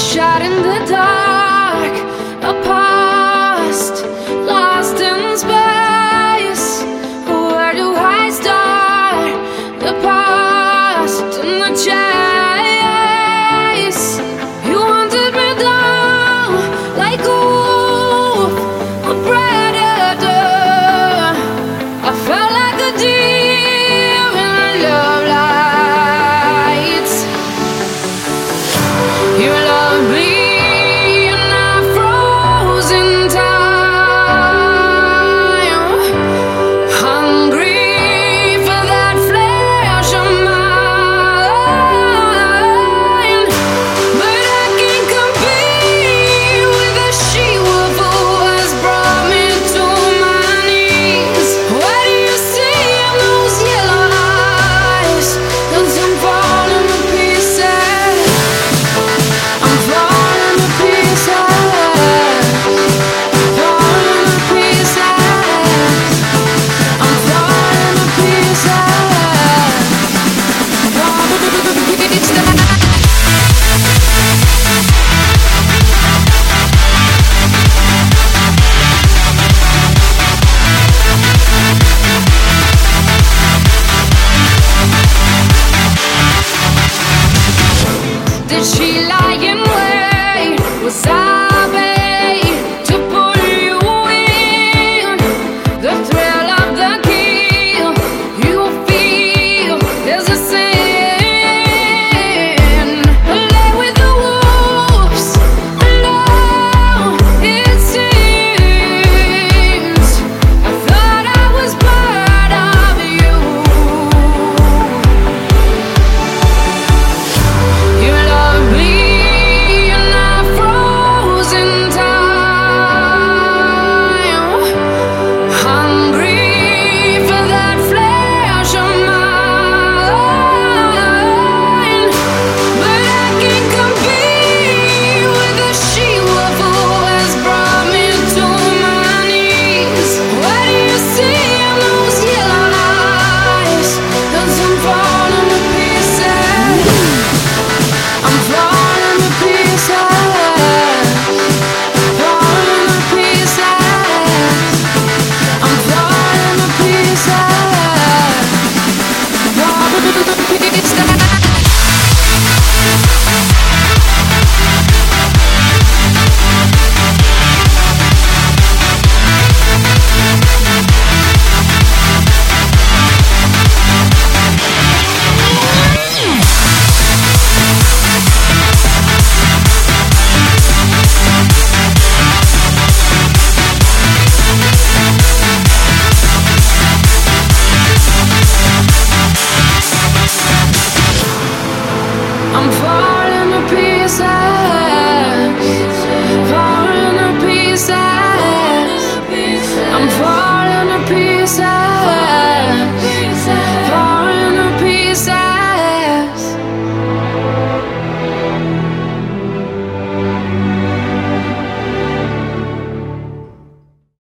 shot in the dark. I'm falling Was pieces